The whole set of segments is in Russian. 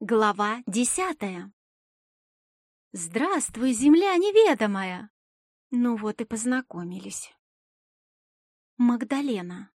Глава десятая «Здравствуй, земля неведомая!» Ну вот и познакомились. Магдалена.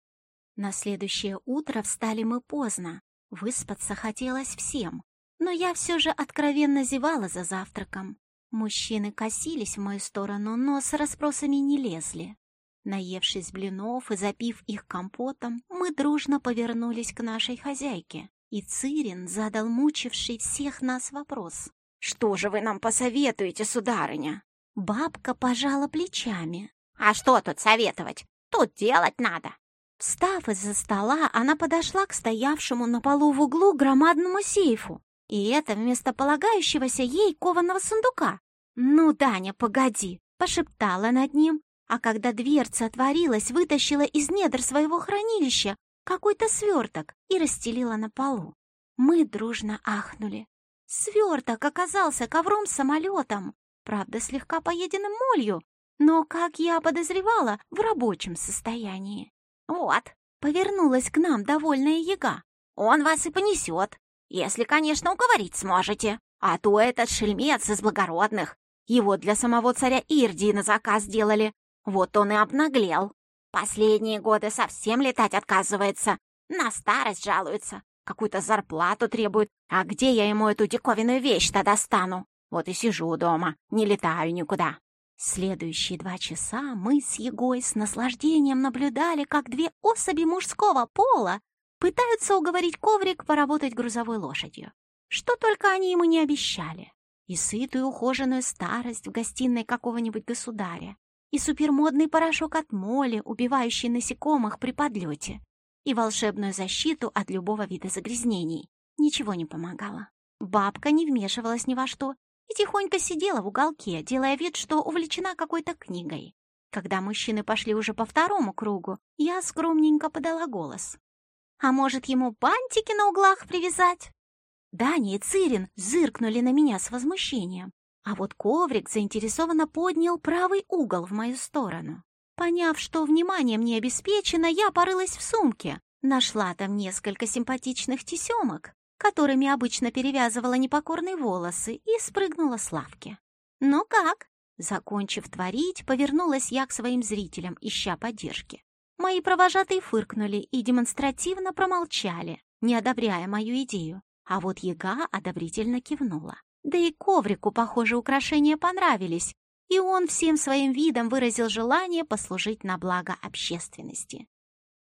На следующее утро встали мы поздно. Выспаться хотелось всем. Но я все же откровенно зевала за завтраком. Мужчины косились в мою сторону, но с расспросами не лезли. Наевшись блинов и запив их компотом, мы дружно повернулись к нашей хозяйке. И Цирин задал мучивший всех нас вопрос. «Что же вы нам посоветуете, сударыня?» Бабка пожала плечами. «А что тут советовать? Тут делать надо!» Встав из-за стола, она подошла к стоявшему на полу в углу громадному сейфу. И это вместо полагающегося ей кованого сундука. «Ну, Даня, погоди!» — пошептала над ним, а когда дверца отворилась, вытащила из недр своего хранилища какой-то сверток и расстелила на полу. Мы дружно ахнули. Сверток оказался ковром-самолетом, правда, слегка поеденным молью, но, как я подозревала, в рабочем состоянии. «Вот», — повернулась к нам довольная яга, — «он вас и понесет, если, конечно, уговорить сможете. А то этот шельмец из благородных. Его для самого царя Ирдии на заказ делали. Вот он и обнаглел. Последние годы совсем летать отказывается. На старость жалуется. Какую-то зарплату требует. А где я ему эту диковинную вещь-то достану? Вот и сижу дома, не летаю никуда. Следующие два часа мы с Егой с наслаждением наблюдали, как две особи мужского пола пытаются уговорить коврик поработать грузовой лошадью. Что только они ему не обещали. И сытую ухоженную старость в гостиной какого-нибудь государя, и супермодный порошок от моли, убивающий насекомых при подлете, и волшебную защиту от любого вида загрязнений. Ничего не помогало. Бабка не вмешивалась ни во что и тихонько сидела в уголке, делая вид, что увлечена какой-то книгой. Когда мужчины пошли уже по второму кругу, я скромненько подала голос. «А может, ему бантики на углах привязать?» Даня и Цирин зыркнули на меня с возмущением, а вот коврик заинтересованно поднял правый угол в мою сторону. Поняв, что внимание мне обеспечено, я порылась в сумке. Нашла там несколько симпатичных тесемок, которыми обычно перевязывала непокорные волосы, и спрыгнула с лавки. «Ну как?» Закончив творить, повернулась я к своим зрителям, ища поддержки. Мои провожатые фыркнули и демонстративно промолчали, не одобряя мою идею, а вот яга одобрительно кивнула. Да и коврику, похоже, украшения понравились, и он всем своим видом выразил желание послужить на благо общественности.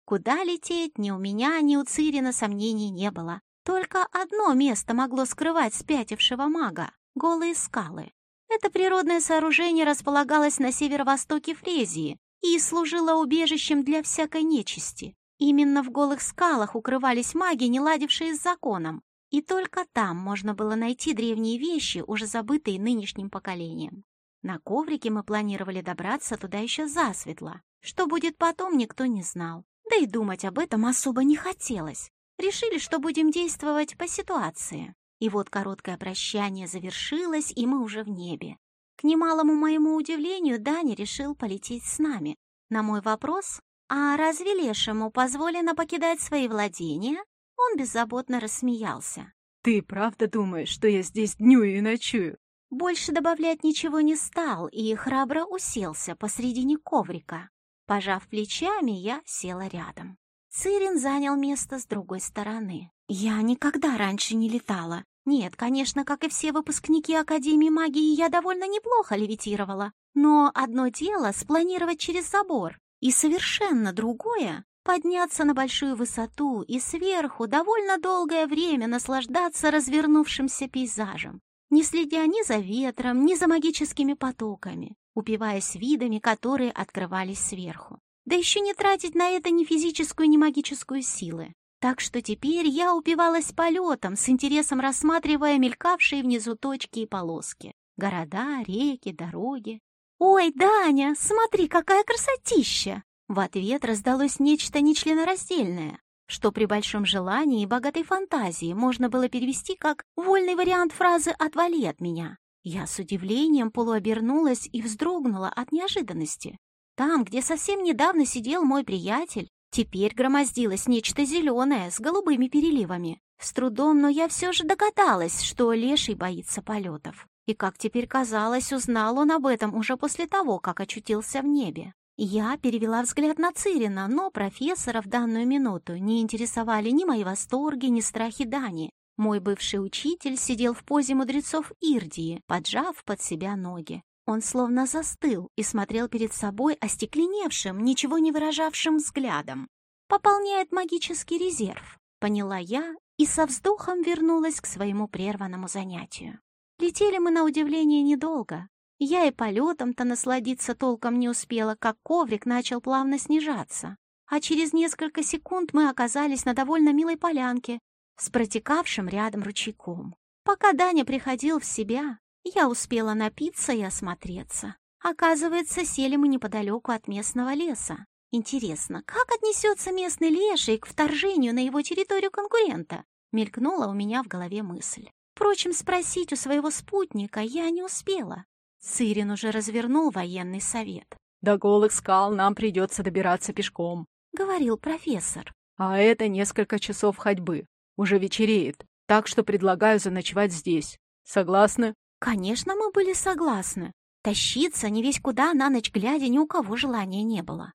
Куда лететь ни у меня, ни у Цирина сомнений не было. Только одно место могло скрывать спятившего мага — голые скалы. Это природное сооружение располагалось на северо-востоке Фрезии и служило убежищем для всякой нечисти. Именно в голых скалах укрывались маги, не ладившие с законом. И только там можно было найти древние вещи, уже забытые нынешним поколением. На коврике мы планировали добраться туда еще засветло. Что будет потом, никто не знал. Да и думать об этом особо не хотелось. Решили, что будем действовать по ситуации. И вот короткое прощание завершилось, и мы уже в небе. К немалому моему удивлению, Даня решил полететь с нами. На мой вопрос, а разве лешему позволено покидать свои владения, он беззаботно рассмеялся. «Ты правда думаешь, что я здесь днюю и ночую?» Больше добавлять ничего не стал и храбро уселся посредине коврика. Пожав плечами, я села рядом. Цирин занял место с другой стороны. Я никогда раньше не летала. Нет, конечно, как и все выпускники Академии магии, я довольно неплохо левитировала. Но одно дело спланировать через забор, и совершенно другое подняться на большую высоту и сверху довольно долгое время наслаждаться развернувшимся пейзажем, не следя ни за ветром, ни за магическими потоками, упиваясь видами, которые открывались сверху. Да еще не тратить на это ни физическую, ни магическую силы. Так что теперь я упивалась полетом, с интересом рассматривая мелькавшие внизу точки и полоски. Города, реки, дороги. «Ой, Даня, смотри, какая красотища!» В ответ раздалось нечто нечленораздельное, что при большом желании и богатой фантазии можно было перевести как вольный вариант фразы «отвали от меня». Я с удивлением полуобернулась и вздрогнула от неожиданности. Там, где совсем недавно сидел мой приятель, теперь громоздилось нечто зеленое с голубыми переливами. С трудом, но я все же догадалась, что Леший боится полетов. И, как теперь казалось, узнал он об этом уже после того, как очутился в небе. Я перевела взгляд на Цирина, но профессора в данную минуту не интересовали ни мои восторги, ни страхи Дани. Мой бывший учитель сидел в позе мудрецов Ирдии, поджав под себя ноги. Он словно застыл и смотрел перед собой остекленевшим, ничего не выражавшим взглядом. «Пополняет магический резерв», — поняла я и со вздохом вернулась к своему прерванному занятию. Летели мы на удивление недолго. Я и полетом-то насладиться толком не успела, как коврик начал плавно снижаться. А через несколько секунд мы оказались на довольно милой полянке с протекавшим рядом ручейком. Пока Даня приходил в себя, я успела напиться и осмотреться. Оказывается, сели мы неподалеку от местного леса. Интересно, как отнесется местный леший к вторжению на его территорию конкурента? Мелькнула у меня в голове мысль. Впрочем, спросить у своего спутника я не успела. Цирин уже развернул военный совет. «До голых скал нам придется добираться пешком», — говорил профессор. «А это несколько часов ходьбы. Уже вечереет, так что предлагаю заночевать здесь. Согласны?» Конечно, мы были согласны. Тащиться не весь куда на ночь глядя ни у кого желания не было.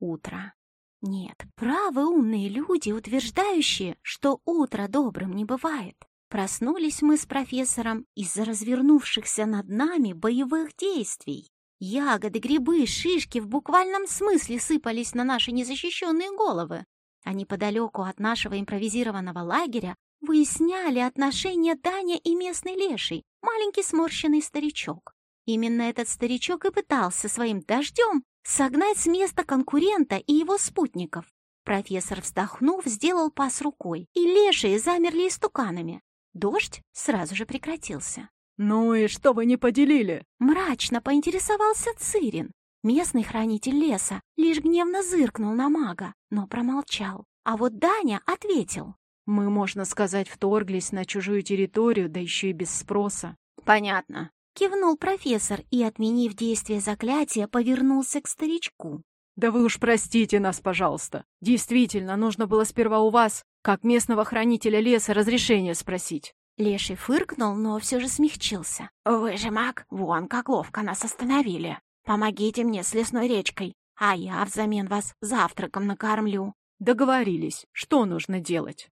Утро. Нет, правы умные люди, утверждающие, что утро добрым не бывает. Проснулись мы с профессором из-за развернувшихся над нами боевых действий. Ягоды, грибы, шишки в буквальном смысле сыпались на наши незащищенные головы. А неподалеку от нашего импровизированного лагеря выясняли отношения Даня и местный леший, маленький сморщенный старичок. Именно этот старичок и пытался своим дождем согнать с места конкурента и его спутников. Профессор, вздохнув, сделал пас рукой, и лешие замерли истуканами. Дождь сразу же прекратился. «Ну и что вы не поделили?» Мрачно поинтересовался Цирин. Местный хранитель леса лишь гневно зыркнул на мага, но промолчал. А вот Даня ответил. «Мы, можно сказать, вторглись на чужую территорию, да еще и без спроса». «Понятно», — кивнул профессор и, отменив действие заклятия, повернулся к старичку. «Да вы уж простите нас, пожалуйста. Действительно, нужно было сперва у вас как местного хранителя леса разрешение спросить. Леший фыркнул, но все же смягчился. «Вы же маг, вон как ловко нас остановили. Помогите мне с лесной речкой, а я взамен вас завтраком накормлю». Договорились, что нужно делать.